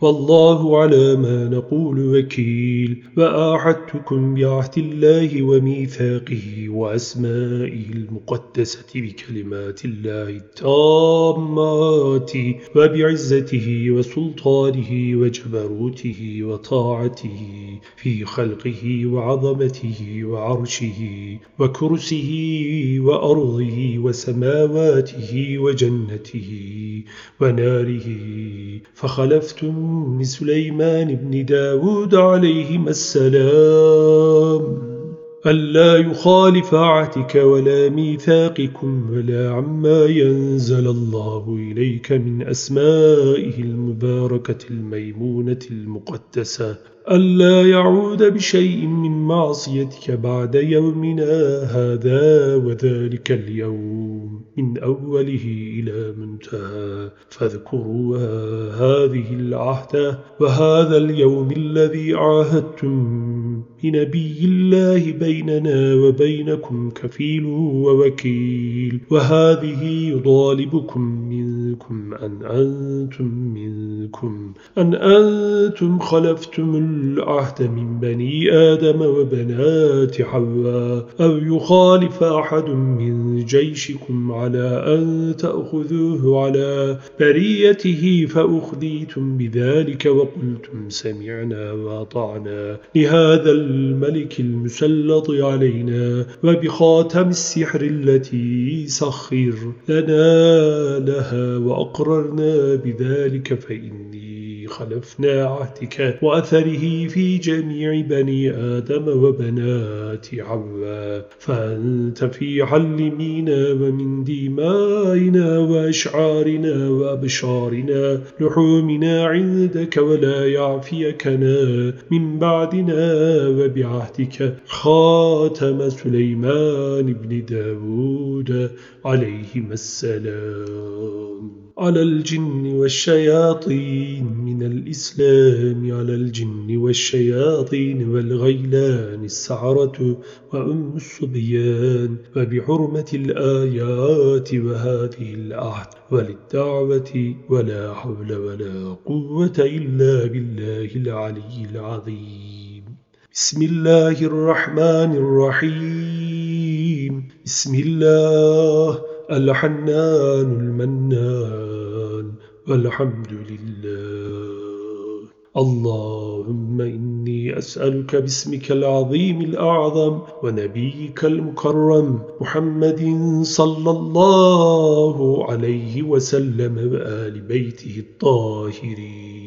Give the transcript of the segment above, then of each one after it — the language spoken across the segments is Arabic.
والله على ما نقول وكيل. وآحدتكم بعهد الله وميثاقه وأسمائه المقدسة بكلمات الله التامات وبعزته وسلطانه وجبروته وطاعته في خلقه وعظمته وعرشه وكرسه وأرضه وسماواته وجنته وناره فخلفتم سليمان بن داود عليهما السلام. ألا يخالف عهدك ولا ميثاقكم ولا عما ينزل الله إليك من أسمائه المباركة الميمونة المقدسة. ألا يعود بشيء من معصيتك بعد يومنا هذا وذلك اليوم من أوله إلى منتهى. فاذكروا هذه العهد وهذا اليوم الذي عاهدتم بنبي الله بيننا وبينكم كفيل ووكيل وهذه يطالبكم منكم أن أنتم منكم أن أنتم خلفتم العهد من بني آدم وبنات حواء. أو يخالف أحد من جيشكم على أن تأخذوه على بريته فأخذيتم بذلك وقلتم سمعنا وأطعنا. لهذا الملك المسلط علينا وبخاتم السحر التي سخر لنا لها وأقررنا بذلك فإني خلفنا عهدك وأثره في جميع بني آدم وبنات عواء فأنت في علمينا ومن دمائنا وأشعارنا وأبشارنا. لحومنا عندك ولا يعفيكنا. من بعدنا وبعهدك خاتم سليمان بن داود عليهما السلام. على الجن والشياطين من الإسلام على الجن والشياطين والغيلان السعرة وأم الصبيان وبحرمة الآيات وهذه العهد وللدعوة ولا حول ولا قوة إلا بالله العلي العظيم. بسم الله الرحمن الرحيم. بسم الله الحنان المنان والحمد لله اللهم إني أسألك باسمك العظيم الأعظم ونبيك المكرم محمد صلى الله عليه وسلم وآل بيته الطاهرين.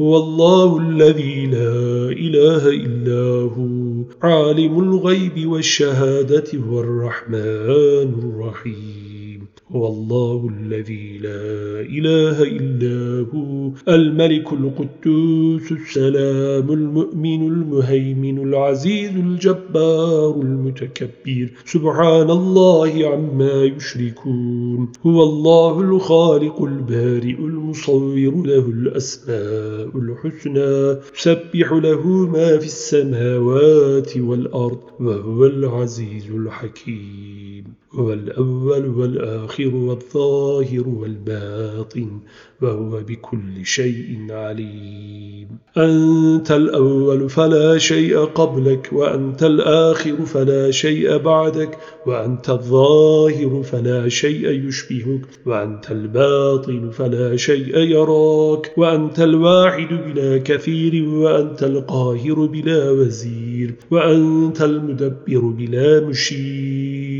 هو الله الذي لا إله إلا هو عالم الغيب والشهادة هو الرحمن الرحيم. هو الله الذي لا إله إلا هو الملك القدوس السلام المؤمن المهيمن العزيز الجبار المتكبر. سبحان الله عما يشركون. هو الله الخالق البارئ المصور له الأسماء الحسنى. سبح له ما في السماوات والأرض وهو العزيز الحكيم. هو الأول والآخر. والظاهر والباطن وهو بكل شيء عليم. أنت الأول فلا شيء قبلك وأنت الآخر فلا شيء بعدك وأنت الظاهر فلا شيء يشبهك وأنت الباطن فلا شيء يراك وأنت الواحد بلا كثير وأنت القاهر بلا وزير وأنت المدبر بلا مشير.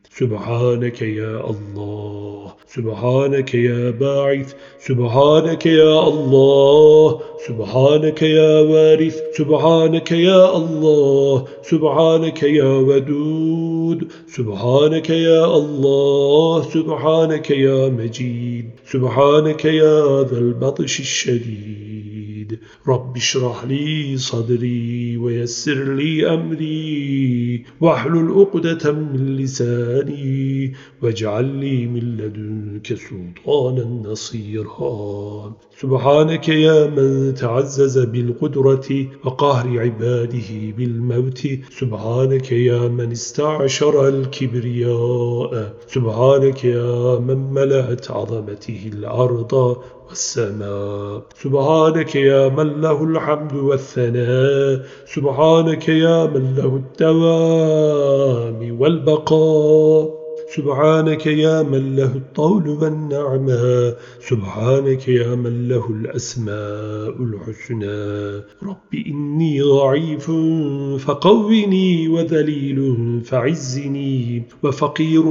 سبحانك يا الله سبحانك يا باعث سبحانك يا الله سبحانك يا وارث سبحانك يا الله سبحانك يا ودود سبحانك يا الله سبحانك يا مجيد سبحانك يا ذا البطش الشديد. رب اشرح لي صدري ويسر لي أمري. واحلل عقدة من لساني واجعل لي من لدنك سلطانا نصيرا. سبحانك يا من تعزز بالقدرة وقهر عباده بالموت. سبحانك يا من استعشر الكبرياء. سبحانك يا من ملأت عظمته الأرض والسماء. سبحانك يا من له الحمد والثناء. سبحانك يا من له الدوام والبقاء. سبحانك يا من له الطول والنعمة سبحانك يا من له الأسماء الحسنى. رب إني ضعيف فقوني وذليل فعزني وفقير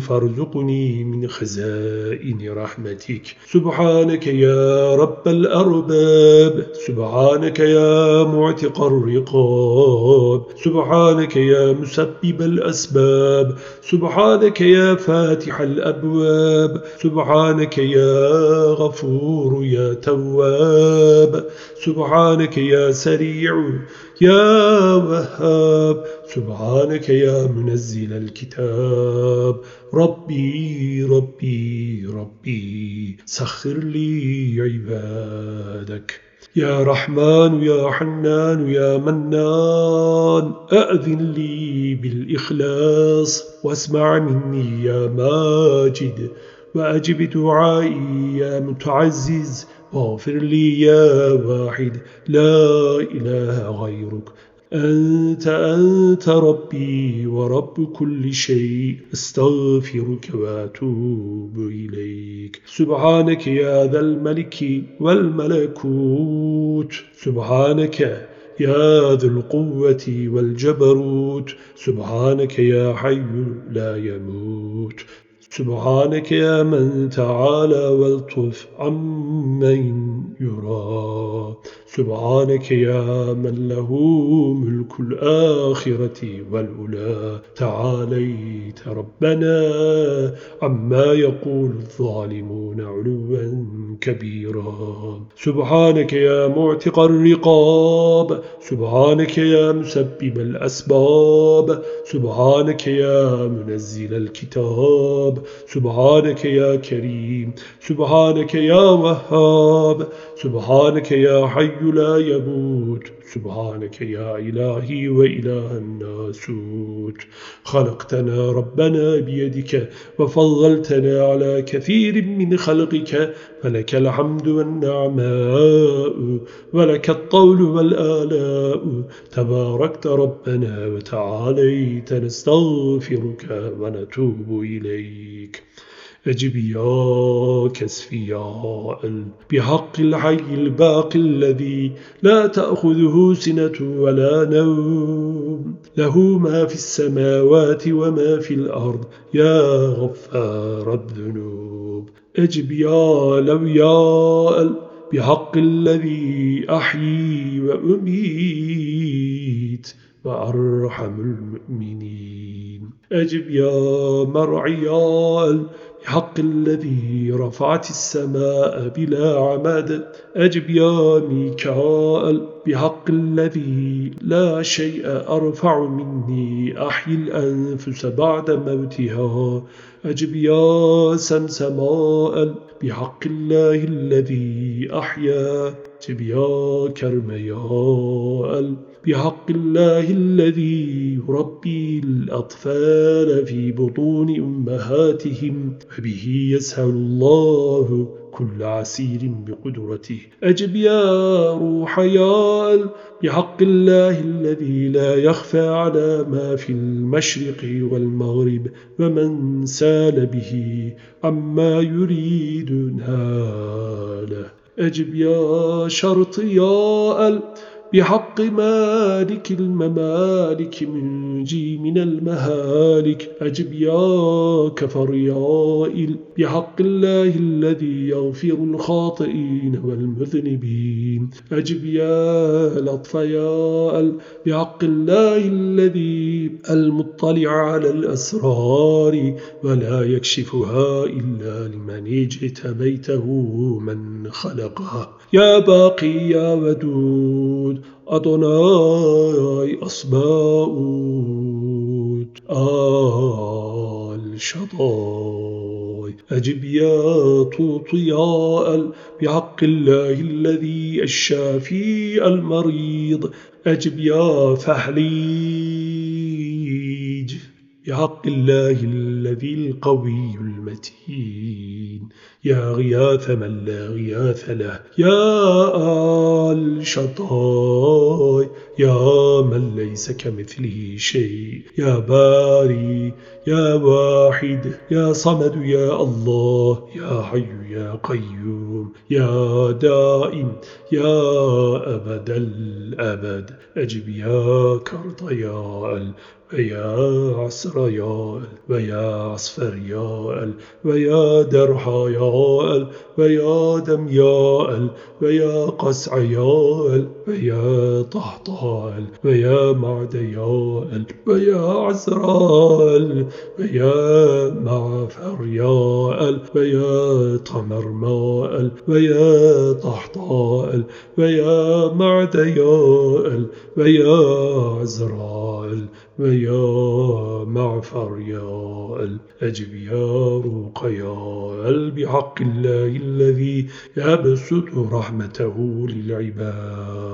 فارزقني من خزائن رحمتك. سبحانك يا رب الأرباب سبحانك يا معتق الرقاب سبحانك يا مسبب الأسباب سبحانك سبحانك يا فاتح الأبواب سبحانك يا غفور يا تواب سبحانك يا سريع يا وهاب سبحانك يا منزل الكتاب. ربي ربي ربي سخر لي عبادك. يا رحمن يا حنان يا منان أأذن لي بالإخلاص واسمع مني يا ماجد وأجب دعائي يا متعزز واغفر لي يا واحد لا إله غيرك أنت أنت ربي ورب كل شيء أستغفرك وأتوب إليك. سبحانك يا ذا الملك والملكوت. سبحانك يا ذو القوة والجبروت. سبحانك يا حي لا يموت. سبحانك يا من تعالى والطف عمن يرى. سبحانك يا من له ملك الآخرة والأولى. تعاليت ربنا عما يقول الظالمون علوا كبيرا. سبحانك يا معتق الرقاب. سبحانك يا مسبب الأسباب. سبحانك يا منزل الكتاب. سبحانك يا كريم سبحانك يا وهاب سبحانك يا حي لا يموت. سبحانك يا إلهي وإله الناسوت. خلقتنا ربنا بيدك وفضلتنا على كثير من خلقك فلك الحمد والنعماء ولك الطول والآلاء. تباركت ربنا وتعاليت نستغفرك ونتوب إليك. أجب يا كسفياء بحق الحي الباقي الذي لا تأخذه سنة ولا نوم. له ما في السماوات وما في الأرض يا غفار الذنوب. أجب يا لوياء بحق الذي أحيي وأميت وأرحم المؤمنين. أجب يا مرعيال بحق الذي رفعت السماء بلا عمد أجب يا ميكائيل بحق الذي لا شيء أرفع مني أحيي الأنفس بعد موتها. أجب يا سمسماء بحق الله الذي أحيا. أجب يا كرمياء بحق الله الذي يربي الأطفال في بطون أمهاتهم وبه يسهل الله كل عسير بقدرته. أجب يا روح يال بحق الله الذي لا يخفى على ما في المشرق والمغرب ومن سال به عما يريد ناله أجب يا شرط يا بحق مالك الممالك منجي من المهالك. أجب يا كفر يا إل بحق الله الذي يغفر الخاطئين والمذنبين. أجب يا لطف يا أل بحق الله الذي المطلع على الأسرار. ولا يكشفها إلا لمن اجتبيته من خلقها. يا باقي يا ودود أدوناي أصباؤود آل شطاي أجب يا طوط يا أل بحق الله الذي الشافي المريض. أجب يا فحليج بحق الله الذي القوي المتين. يا غياث من لا غياث له. يا آل شطاي. يا من ليس كمثله شيء. يا باري. يا واحد. يا صمد. يا الله. يا حي. يا قيوم. يا دائم. يا أبد الأبد. أجب يا كرط يا ويا يا ويا عصفر يا ويا درحى يا ويا دم يا ويا قسع يا ويا طهطال ويا معد يا ويا عسرال ويا معفر يا ويا طمر ماء ويا طحطال ويا معد يا ويا عزرال ويا معفر يا الأجب يا روق يا بحق الله الذي يبسط رحمته للعباد.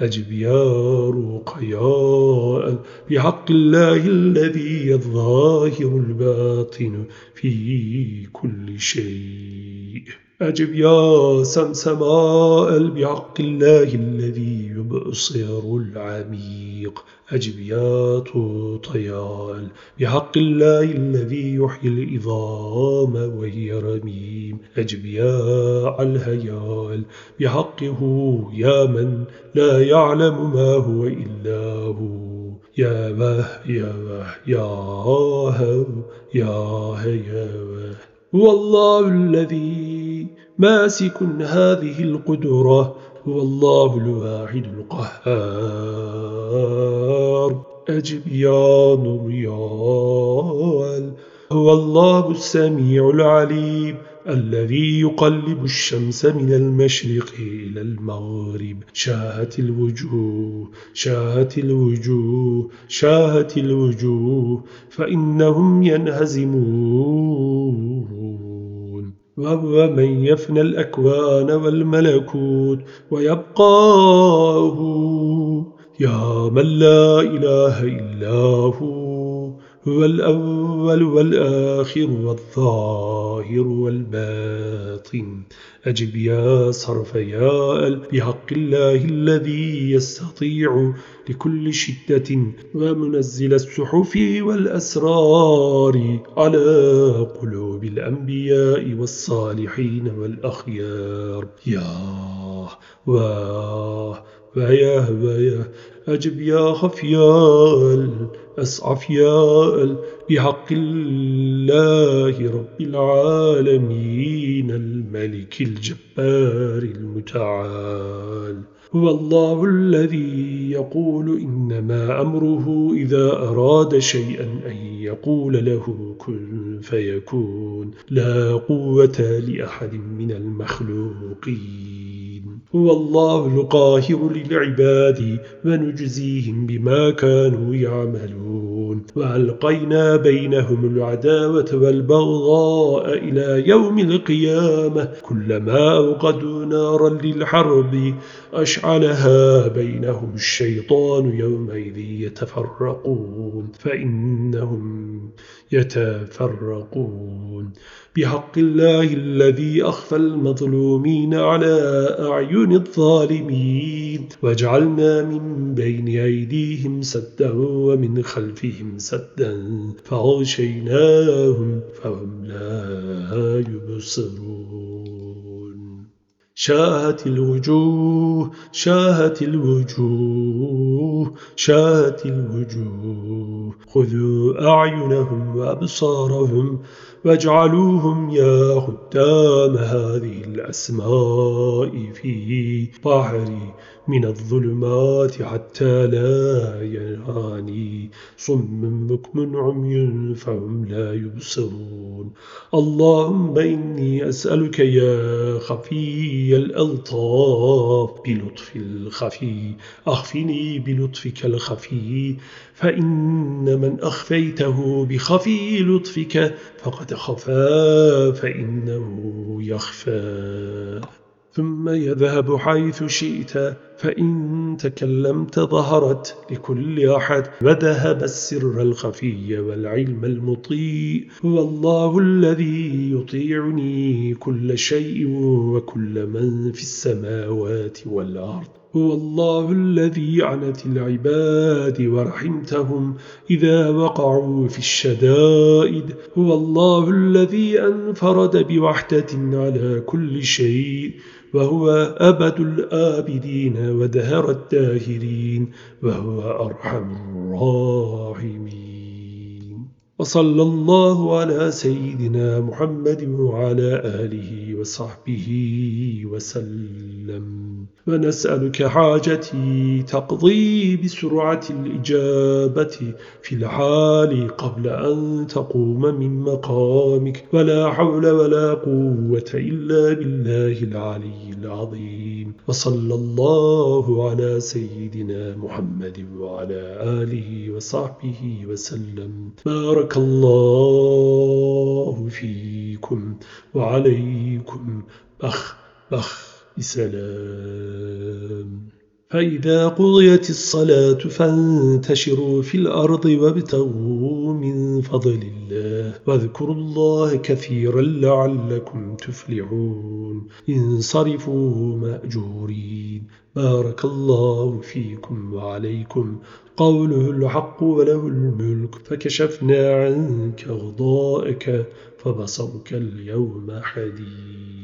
أجب يا روق يا بحق الله الذي الظاهر الباطن في كل شيء. أجب يا سمسماء بحق الله الذي يبصر العميق. أجب يا طوطيال بحق الله الذي يحيي العظام وهي رميم. أجب يا الهيال. بحقه يا من لا يعلم ما هو إلا هو. يا وه يا وه يا هو يا هيا هو الله الذي ماسك هذه القدرة. هو الله الواحد القهار. أجب يا نريال هو الله السميع العليم الذي يقلب الشمس من المشرق إلى المغرب. شاهت الوجوه شاهت الوجوه شاهت الوجوه فإنهم ينهزمون. وهو من يفنى الأكوان والملكوت ويبقاه يا من لا إله إلا هو. هو الأول والآخر والظاهر والباطن. أجب يا صرف يا بحق الله الذي يستطيع لكل شدة ومنزل السحف والأسرار على قلوب الأنبياء والصالحين والأخيار. يا واه ويا ويا أجب يا خفيال أسعف يا بحق الله رب العالمين الملك الجبار المتعال. هو الله الذي يقول إنما أمره إذا أراد شيئا أن يقول له كن فيكون. لا قوة لأحد من المخلوقين. هو الله القاهر للعباد ونجزيهم بما كانوا يعملون. وألقينا بينهم العداوة والبغضاء إلى يوم القيامة. كلما أوقدوا نارا للحرب أشعلها بينهم الشيطان يومئذ يتفرقون فإنهم يتفرقون. بحق الله الذي أخفى المظلومين على أعين الظالمين. وجعلنا من بين أيديهم سدا ومن خلفهم سدا فغشيناهم فهم لا يبصرون. شاهت الوجوه شاهت الوجوه شاهت الوجوه. خذوا أعينهم وأبصارهم واجعلوهم يا خدام هذه الأسماء في بحر من الظلمات حتى لا يراني صم بكم عمي فهم لا يبصرون اللهم إني أسألك يا خفي الألطاف بلطف الخفي أخفني بلطفك الخفي فإن من أخفيته بخفي لطفك فقد خفى فإنه يخفى. ثم يذهب حيث شئت فإن تكلمت ظهرت لكل أحد. وذهب السر الخفي والعلم المطيء هو الله الذي يطيعني كل شيء وكل من في السماوات والأرض. هو الله الذي عنت العباد ورحمتهم إذا وقعوا في الشدائد. هو الله الذي أنفرد بوحدة على كل شيء وهو أبد الآبدين ودهر الداهرين وهو أرحم الراحمين. وصلى الله على سيدنا محمد وعلى آله وصحبه وسلم. ونسألك حاجتي تقضي بسرعة الإجابة في الحال قبل أن تقوم من مقامك. ولا حول ولا قوة إلا بالله العلي العظيم. وصلى الله على سيدنا محمد وعلى آله وصحبه وسلم. بارك الله فيكم وعليكم. بخ بخ بسلام. فإذا قضيت الصلاة فانتشروا في الأرض وابتغوا من فضل الله واذكروا الله كثيرا لعلكم تفلحون انصرفوا مأجورين بارك الله فيكم وعليكم قوله الحق وله الملك فكشفنا عنك غضائك فبصرك اليوم حديد